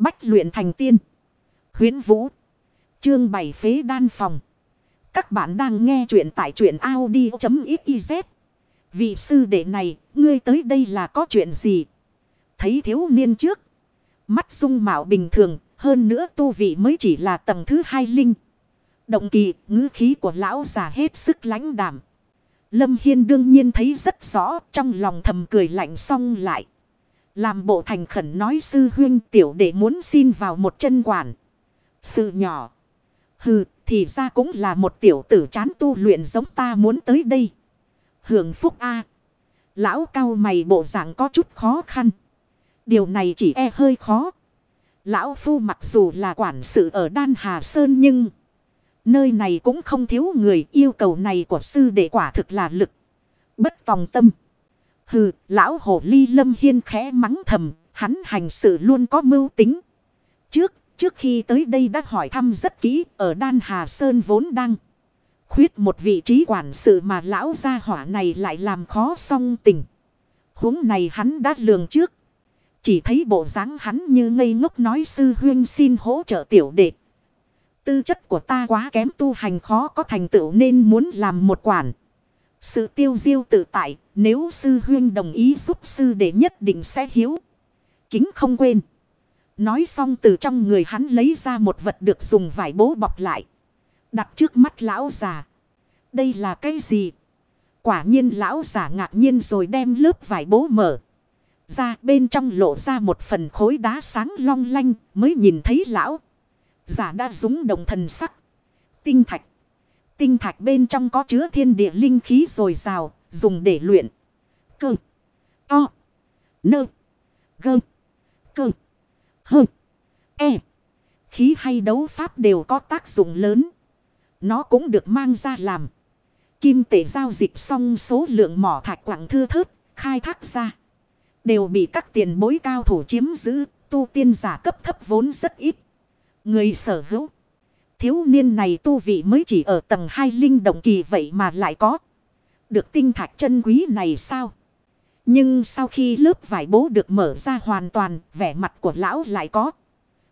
Bách luyện thành tiên. Huyến Vũ. Chương 7 phế đan phòng. Các bạn đang nghe truyện tại truyện Audi.xyz. Vị sư đệ này, ngươi tới đây là có chuyện gì? Thấy thiếu niên trước. Mắt dung mạo bình thường, hơn nữa tu vị mới chỉ là tầng thứ hai linh. Động kỳ, ngữ khí của lão già hết sức lãnh đảm. Lâm Hiên đương nhiên thấy rất rõ, trong lòng thầm cười lạnh xong lại. Làm bộ thành khẩn nói sư huyên tiểu đệ muốn xin vào một chân quản. Sự nhỏ. Hừ, thì ra cũng là một tiểu tử chán tu luyện giống ta muốn tới đây. Hưởng phúc A. Lão cao mày bộ dạng có chút khó khăn. Điều này chỉ e hơi khó. Lão Phu mặc dù là quản sự ở Đan Hà Sơn nhưng... Nơi này cũng không thiếu người yêu cầu này của sư đệ quả thực là lực. Bất tòng tâm. Hừ, lão hồ ly lâm hiên khẽ mắng thầm, hắn hành sự luôn có mưu tính. Trước, trước khi tới đây đã hỏi thăm rất kỹ, ở Đan Hà Sơn vốn đang khuyết một vị trí quản sự mà lão gia hỏa này lại làm khó song tình. huống này hắn đã lường trước. Chỉ thấy bộ dáng hắn như ngây ngốc nói sư huyên xin hỗ trợ tiểu đệ. Tư chất của ta quá kém tu hành khó có thành tựu nên muốn làm một quản. Sự tiêu diêu tự tại, nếu sư huyên đồng ý giúp sư đệ nhất định sẽ hiếu. Kính không quên. Nói xong từ trong người hắn lấy ra một vật được dùng vải bố bọc lại. Đặt trước mắt lão già. Đây là cái gì? Quả nhiên lão giả ngạc nhiên rồi đem lớp vải bố mở. Ra bên trong lộ ra một phần khối đá sáng long lanh mới nhìn thấy lão. Giả đã rúng đồng thần sắc. Tinh thạch. Tinh thạch bên trong có chứa thiên địa linh khí rồi rào, dùng để luyện. Cơ. To. Nơ. Gơ. Cơ. Hơ. E. Khí hay đấu pháp đều có tác dụng lớn. Nó cũng được mang ra làm. Kim tể giao dịch xong số lượng mỏ thạch quảng thư thớt, khai thác ra. Đều bị các tiền bối cao thủ chiếm giữ, tu tiên giả cấp thấp vốn rất ít. Người sở hữu. Thiếu niên này tu vị mới chỉ ở tầng 2 linh động kỳ vậy mà lại có. Được tinh thạch chân quý này sao? Nhưng sau khi lớp vải bố được mở ra hoàn toàn, vẻ mặt của lão lại có.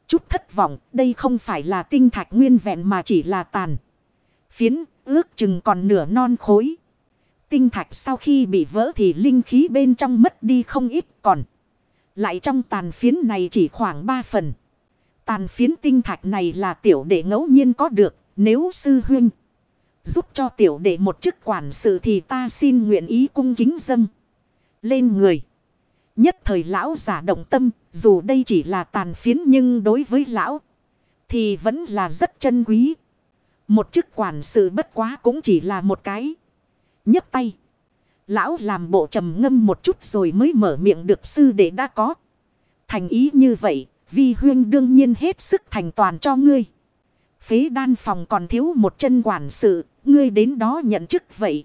Chút thất vọng, đây không phải là tinh thạch nguyên vẹn mà chỉ là tàn. Phiến, ước chừng còn nửa non khối. Tinh thạch sau khi bị vỡ thì linh khí bên trong mất đi không ít còn. Lại trong tàn phiến này chỉ khoảng 3 phần. Tàn phiến tinh thạch này là tiểu đệ ngẫu nhiên có được. Nếu sư huynh giúp cho tiểu đệ một chức quản sự thì ta xin nguyện ý cung kính dâng. Lên người. Nhất thời lão giả động tâm. Dù đây chỉ là tàn phiến nhưng đối với lão thì vẫn là rất chân quý. Một chức quản sự bất quá cũng chỉ là một cái. nhấc tay. Lão làm bộ trầm ngâm một chút rồi mới mở miệng được sư đệ đã có. Thành ý như vậy Vi huyên đương nhiên hết sức thành toàn cho ngươi. Phế đan phòng còn thiếu một chân quản sự, ngươi đến đó nhận chức vậy.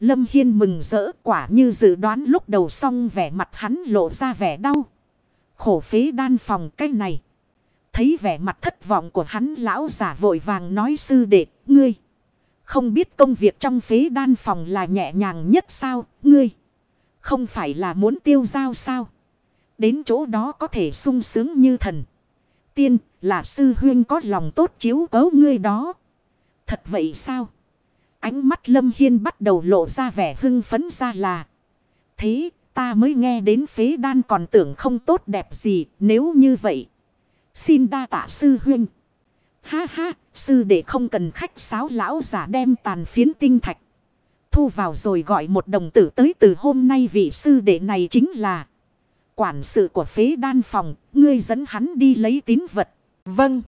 Lâm Hiên mừng rỡ quả như dự đoán lúc đầu xong vẻ mặt hắn lộ ra vẻ đau. Khổ phế đan phòng cái này. Thấy vẻ mặt thất vọng của hắn lão giả vội vàng nói sư đệ, ngươi. Không biết công việc trong phế đan phòng là nhẹ nhàng nhất sao, ngươi. Không phải là muốn tiêu giao sao. Đến chỗ đó có thể sung sướng như thần. Tiên là sư huyên có lòng tốt chiếu cấu ngươi đó. Thật vậy sao? Ánh mắt Lâm Hiên bắt đầu lộ ra vẻ hưng phấn ra là. Thế ta mới nghe đến phế đan còn tưởng không tốt đẹp gì nếu như vậy. Xin đa tạ sư huynh. Ha ha, sư đệ không cần khách sáo lão giả đem tàn phiến tinh thạch. Thu vào rồi gọi một đồng tử tới từ hôm nay vị sư đệ này chính là. Quản sự của phế đan phòng, ngươi dẫn hắn đi lấy tín vật. Vâng.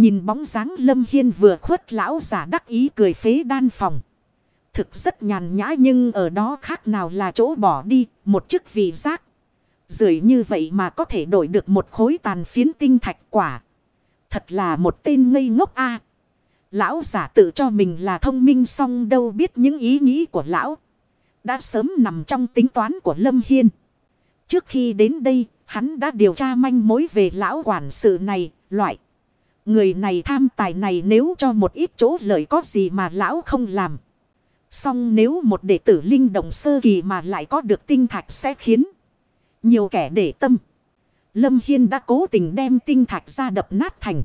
Nhìn bóng dáng lâm hiên vừa khuất lão giả đắc ý cười phế đan phòng. Thực rất nhàn nhã nhưng ở đó khác nào là chỗ bỏ đi, một chức vị giác. Rưỡi như vậy mà có thể đổi được một khối tàn phiến tinh thạch quả. Thật là một tên ngây ngốc a Lão giả tự cho mình là thông minh song đâu biết những ý nghĩ của lão. Đã sớm nằm trong tính toán của Lâm Hiên. Trước khi đến đây, hắn đã điều tra manh mối về lão quản sự này, loại. Người này tham tài này nếu cho một ít chỗ lợi có gì mà lão không làm. Xong nếu một đệ tử linh động sơ kỳ mà lại có được tinh thạch sẽ khiến nhiều kẻ để tâm. Lâm Hiên đã cố tình đem tinh thạch ra đập nát thành.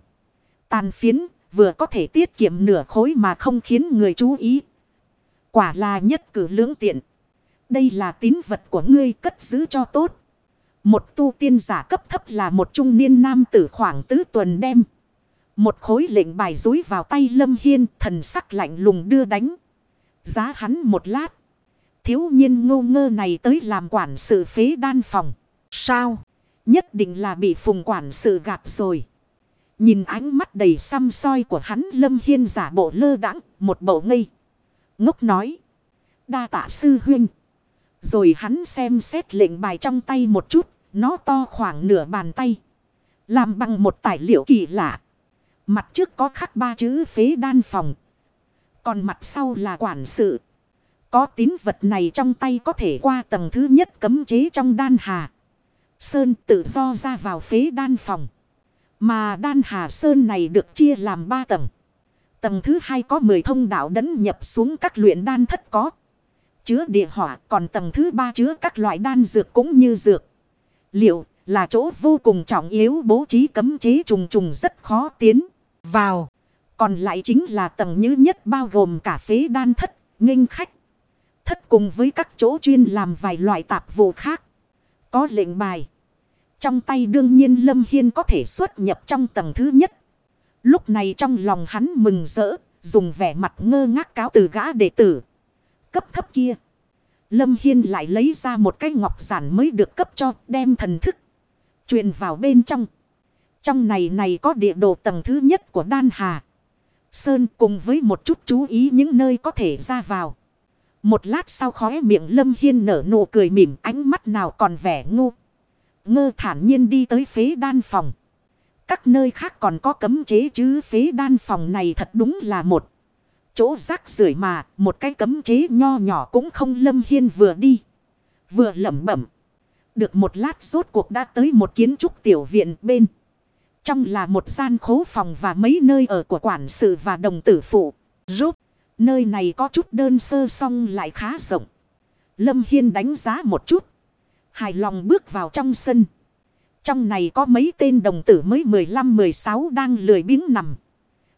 Tàn phiến, vừa có thể tiết kiệm nửa khối mà không khiến người chú ý. Quả là nhất cử lưỡng tiện. Đây là tín vật của ngươi cất giữ cho tốt. Một tu tiên giả cấp thấp là một trung niên nam tử khoảng tứ tuần đem. Một khối lệnh bài rúi vào tay Lâm Hiên, thần sắc lạnh lùng đưa đánh. Giá hắn một lát. Thiếu nhiên ngô ngơ này tới làm quản sự phế đan phòng. Sao? Nhất định là bị phùng quản sự gạt rồi. Nhìn ánh mắt đầy xăm soi của hắn, Lâm Hiên giả bộ lơ đãng, một bộ ngây. Ngốc nói. Đa tạ sư huynh. Rồi hắn xem xét lệnh bài trong tay một chút. Nó to khoảng nửa bàn tay. Làm bằng một tài liệu kỳ lạ. Mặt trước có khắc ba chữ phế đan phòng. Còn mặt sau là quản sự. Có tín vật này trong tay có thể qua tầng thứ nhất cấm chế trong đan hà. Sơn tự do ra vào phế đan phòng. Mà đan hà sơn này được chia làm ba tầng. Tầng thứ hai có 10 thông đạo đấn nhập xuống các luyện đan thất có. Chứa địa hỏa, còn tầng thứ ba chứa các loại đan dược cũng như dược. Liệu là chỗ vô cùng trọng yếu bố trí cấm chế trùng trùng rất khó tiến vào. Còn lại chính là tầng như nhất bao gồm cả phế đan thất, nghênh khách. Thất cùng với các chỗ chuyên làm vài loại tạp vụ khác. Có lệnh bài. Trong tay đương nhiên Lâm Hiên có thể xuất nhập trong tầng thứ nhất. Lúc này trong lòng hắn mừng rỡ, dùng vẻ mặt ngơ ngác cáo từ gã đệ tử. Cấp thấp kia. Lâm Hiên lại lấy ra một cái ngọc giản mới được cấp cho đem thần thức. truyền vào bên trong. Trong này này có địa đồ tầng thứ nhất của Đan Hà. Sơn cùng với một chút chú ý những nơi có thể ra vào. Một lát sau khóe miệng Lâm Hiên nở nụ cười mỉm, ánh mắt nào còn vẻ ngu. Ngơ thản nhiên đi tới phế đan phòng. Các nơi khác còn có cấm chế chứ, phế đan phòng này thật đúng là một. Chỗ rác rưởi mà, một cái cấm chế nho nhỏ cũng không Lâm Hiên vừa đi. Vừa lẩm bẩm. Được một lát rốt cuộc đã tới một kiến trúc tiểu viện bên. Trong là một gian khố phòng và mấy nơi ở của quản sự và đồng tử phụ. Rút. Nơi này có chút đơn sơ song lại khá rộng. Lâm Hiên đánh giá một chút. Hài lòng bước vào trong sân. Trong này có mấy tên đồng tử mới 15-16 đang lười biếng nằm.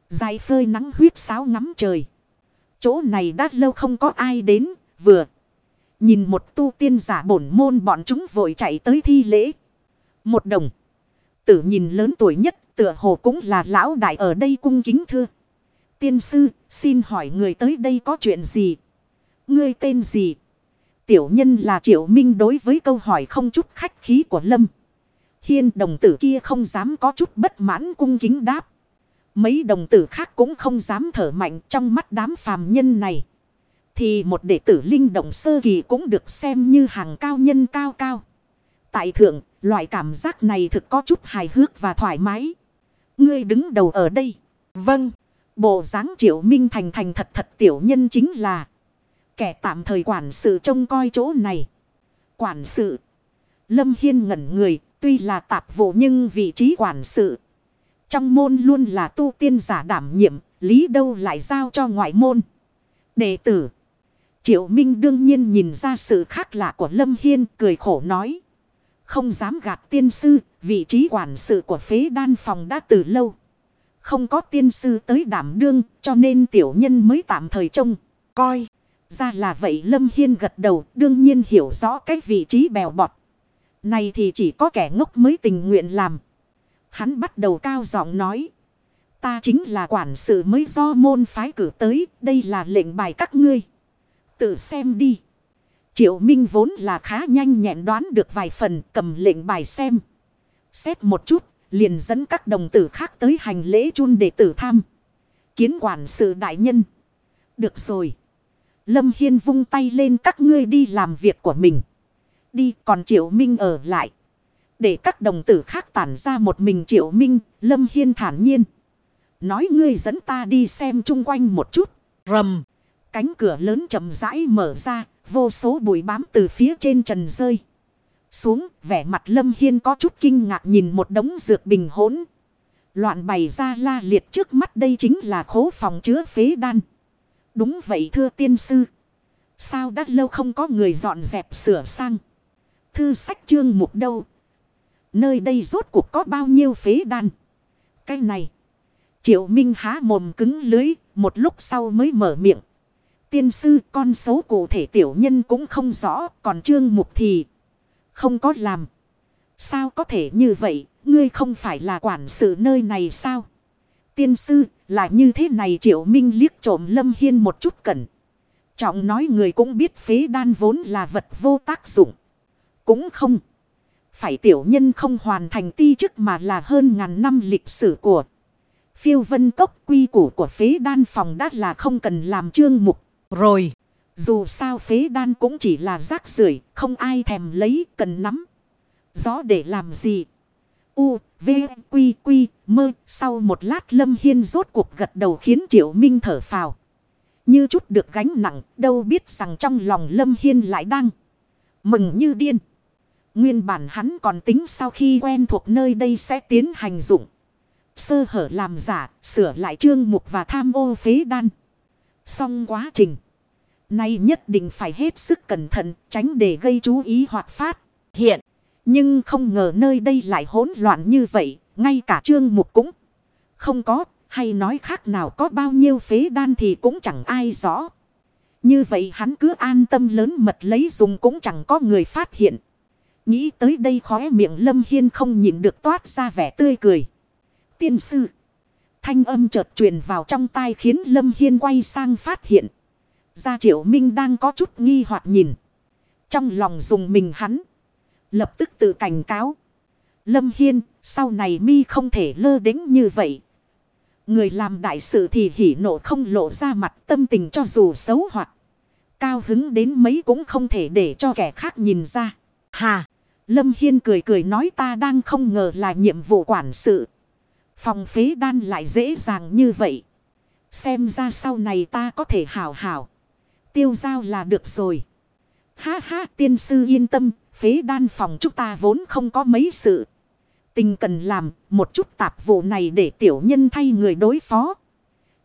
Dài phơi nắng huyết sáo ngắm trời. Chỗ này đã lâu không có ai đến, vừa. Nhìn một tu tiên giả bổn môn bọn chúng vội chạy tới thi lễ. Một đồng. Tử nhìn lớn tuổi nhất tựa hồ cũng là lão đại ở đây cung kính thưa. Tiên sư, xin hỏi người tới đây có chuyện gì? Ngươi tên gì? Tiểu nhân là Triệu Minh đối với câu hỏi không chút khách khí của Lâm. Hiên đồng tử kia không dám có chút bất mãn cung kính đáp. Mấy đồng tử khác cũng không dám thở mạnh trong mắt đám phàm nhân này. Thì một đệ tử linh động sơ kỳ cũng được xem như hàng cao nhân cao cao. Tại thượng, loại cảm giác này thực có chút hài hước và thoải mái. Ngươi đứng đầu ở đây. Vâng. Bộ dáng triệu minh thành thành thật thật tiểu nhân chính là. Kẻ tạm thời quản sự trông coi chỗ này. Quản sự. Lâm Hiên ngẩn người. Tuy là tạp vụ nhưng vị trí quản sự. Trong môn luôn là tu tiên giả đảm nhiệm. Lý đâu lại giao cho ngoại môn. Đệ tử. Triệu Minh đương nhiên nhìn ra sự khác lạ của Lâm Hiên, cười khổ nói. Không dám gạt tiên sư, vị trí quản sự của phế đan phòng đã từ lâu. Không có tiên sư tới đảm đương, cho nên tiểu nhân mới tạm thời trông, coi. Ra là vậy Lâm Hiên gật đầu, đương nhiên hiểu rõ cái vị trí bèo bọt. Này thì chỉ có kẻ ngốc mới tình nguyện làm. Hắn bắt đầu cao giọng nói. Ta chính là quản sự mới do môn phái cử tới, đây là lệnh bài các ngươi. Tự xem đi. Triệu Minh vốn là khá nhanh nhẹn đoán được vài phần cầm lệnh bài xem. Xét một chút, liền dẫn các đồng tử khác tới hành lễ chun để tử tham. Kiến quản sự đại nhân. Được rồi. Lâm Hiên vung tay lên các ngươi đi làm việc của mình. Đi còn Triệu Minh ở lại. Để các đồng tử khác tản ra một mình Triệu Minh, Lâm Hiên thản nhiên. Nói ngươi dẫn ta đi xem chung quanh một chút. Rầm. Cánh cửa lớn chậm rãi mở ra, Vô số bụi bám từ phía trên trần rơi. Xuống, vẻ mặt lâm hiên có chút kinh ngạc nhìn một đống dược bình hỗn. Loạn bày ra la liệt trước mắt đây chính là khố phòng chứa phế đan. Đúng vậy thưa tiên sư. Sao đã lâu không có người dọn dẹp sửa sang. Thư sách chương mục đâu. Nơi đây rốt cuộc có bao nhiêu phế đan. Cái này. Triệu Minh há mồm cứng lưới. Một lúc sau mới mở miệng. Tiên sư, con số cụ thể tiểu nhân cũng không rõ. Còn trương mục thì không có làm. Sao có thể như vậy? Ngươi không phải là quản sự nơi này sao? Tiên sư, là như thế này, triệu minh liếc trộm lâm hiên một chút cẩn. Trọng nói người cũng biết phế đan vốn là vật vô tác dụng. Cũng không. Phải tiểu nhân không hoàn thành ti chức mà là hơn ngàn năm lịch sử của. Phiêu vân cốc quy củ của phế đan phòng đã là không cần làm trương mục. Rồi. Dù sao phế đan cũng chỉ là rác rưởi không ai thèm lấy cần nắm. Gió để làm gì. U, V, Quy, Quy, Mơ. Sau một lát Lâm Hiên rốt cuộc gật đầu khiến Triệu Minh thở phào. Như chút được gánh nặng, đâu biết rằng trong lòng Lâm Hiên lại đang mừng như điên. Nguyên bản hắn còn tính sau khi quen thuộc nơi đây sẽ tiến hành dụng. Sơ hở làm giả, sửa lại trương mục và tham ô phế đan. Xong quá trình. Nay nhất định phải hết sức cẩn thận, tránh để gây chú ý hoạt phát. Hiện, nhưng không ngờ nơi đây lại hỗn loạn như vậy, ngay cả trương mục cũng không có, hay nói khác nào có bao nhiêu phế đan thì cũng chẳng ai rõ. Như vậy hắn cứ an tâm lớn mật lấy dùng cũng chẳng có người phát hiện. Nghĩ tới đây khóe miệng Lâm Hiên không nhìn được toát ra vẻ tươi cười. Tiên sư. Thanh âm chợt truyền vào trong tai khiến Lâm Hiên quay sang phát hiện. Gia Triệu Minh đang có chút nghi hoặc nhìn. Trong lòng dùng mình hắn. Lập tức tự cảnh cáo. Lâm Hiên, sau này mi không thể lơ đính như vậy. Người làm đại sự thì hỉ nộ không lộ ra mặt tâm tình cho dù xấu hoặc cao hứng đến mấy cũng không thể để cho kẻ khác nhìn ra. Hà, Lâm Hiên cười cười nói ta đang không ngờ là nhiệm vụ quản sự. Phòng phế đan lại dễ dàng như vậy. Xem ra sau này ta có thể hảo hảo. Tiêu giao là được rồi. Ha ha, tiên sư yên tâm. Phế đan phòng chúng ta vốn không có mấy sự. Tình cần làm, một chút tạp vụ này để tiểu nhân thay người đối phó.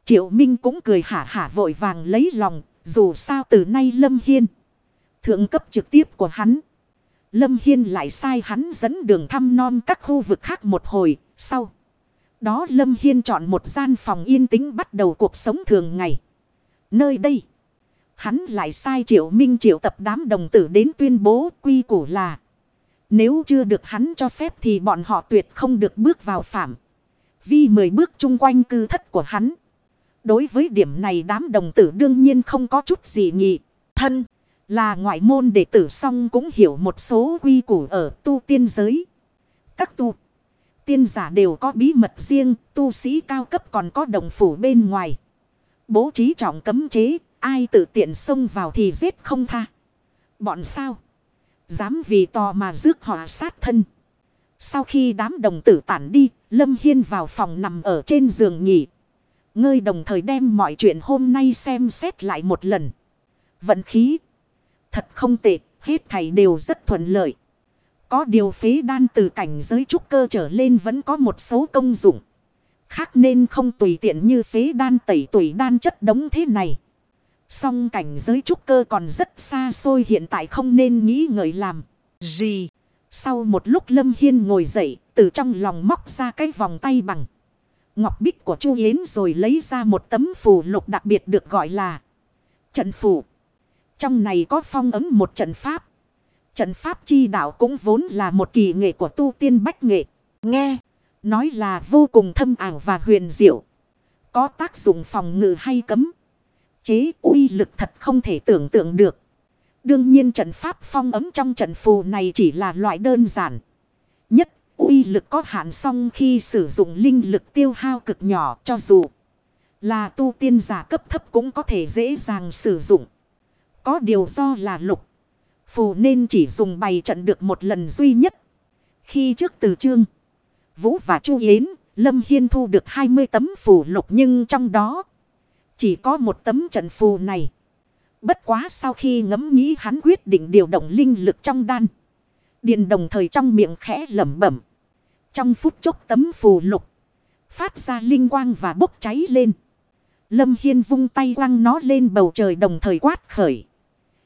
Triệu Minh cũng cười hả hả vội vàng lấy lòng. Dù sao từ nay Lâm Hiên. Thượng cấp trực tiếp của hắn. Lâm Hiên lại sai hắn dẫn đường thăm non các khu vực khác một hồi. Sau đó Lâm Hiên chọn một gian phòng yên tĩnh bắt đầu cuộc sống thường ngày. Nơi đây. Hắn lại sai triệu minh triệu tập đám đồng tử đến tuyên bố quy củ là. Nếu chưa được hắn cho phép thì bọn họ tuyệt không được bước vào phạm. Vi mười bước chung quanh cư thất của hắn. Đối với điểm này đám đồng tử đương nhiên không có chút gì nhị. Thân, là ngoại môn đệ tử xong cũng hiểu một số quy củ ở tu tiên giới. Các tu tiên giả đều có bí mật riêng, tu sĩ cao cấp còn có đồng phủ bên ngoài. Bố trí trọng cấm chế, ai tự tiện xông vào thì giết không tha. Bọn sao? Dám vì tò mà rước họ sát thân. Sau khi đám đồng tử tản đi, Lâm Hiên vào phòng nằm ở trên giường nghỉ. Ngươi đồng thời đem mọi chuyện hôm nay xem xét lại một lần. Vận khí. Thật không tệ, hết thảy đều rất thuận lợi. Có điều phế đan từ cảnh giới trúc cơ trở lên vẫn có một số công dụng. Khác nên không tùy tiện như phế đan tẩy tùy đan chất đống thế này. Song cảnh giới trúc cơ còn rất xa xôi hiện tại không nên nghĩ ngợi làm. Gì? Sau một lúc Lâm Hiên ngồi dậy, từ trong lòng móc ra cái vòng tay bằng. Ngọc bích của Chu Yến rồi lấy ra một tấm phù lục đặc biệt được gọi là trận phù. Trong này có phong ấm một trận pháp. Trận pháp chi đạo cũng vốn là một kỳ nghệ của tu tiên bách nghệ. Nghe, nói là vô cùng thâm ảo và huyền diệu. Có tác dụng phòng ngự hay cấm. Chế uy lực thật không thể tưởng tượng được. Đương nhiên trận pháp phong ấm trong trận phù này chỉ là loại đơn giản. Nhất, uy lực có hạn song khi sử dụng linh lực tiêu hao cực nhỏ cho dù là tu tiên giả cấp thấp cũng có thể dễ dàng sử dụng. Có điều do là lục. Phù nên chỉ dùng bày trận được một lần duy nhất. Khi trước từ trương Vũ và Chu Yến, Lâm Hiên thu được 20 tấm phù lục nhưng trong đó chỉ có một tấm trận phù này. Bất quá sau khi ngẫm nghĩ hắn quyết định điều động linh lực trong đan. điền đồng thời trong miệng khẽ lẩm bẩm. Trong phút chốc tấm phù lục. Phát ra linh quang và bốc cháy lên. Lâm Hiên vung tay quăng nó lên bầu trời đồng thời quát khởi.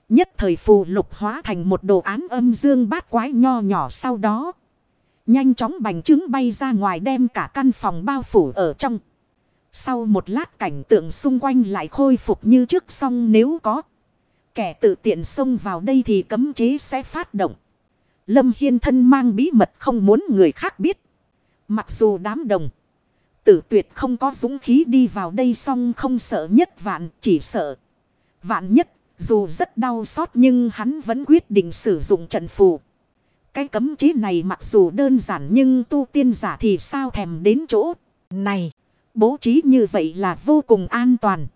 Nhất thời phù lục hóa thành một đồ án âm dương bát quái nho nhỏ sau đó. Nhanh chóng bành trứng bay ra ngoài đem cả căn phòng bao phủ ở trong. Sau một lát cảnh tượng xung quanh lại khôi phục như trước xong nếu có. Kẻ tự tiện xông vào đây thì cấm chế sẽ phát động. Lâm Hiên thân mang bí mật không muốn người khác biết. Mặc dù đám đồng. Tử tuyệt không có dũng khí đi vào đây xong không sợ nhất vạn, chỉ sợ. Vạn nhất dù rất đau xót nhưng hắn vẫn quyết định sử dụng trận phù. Cái cấm chế này mặc dù đơn giản nhưng tu tiên giả thì sao thèm đến chỗ này. Bố trí như vậy là vô cùng an toàn.